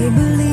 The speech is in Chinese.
to believe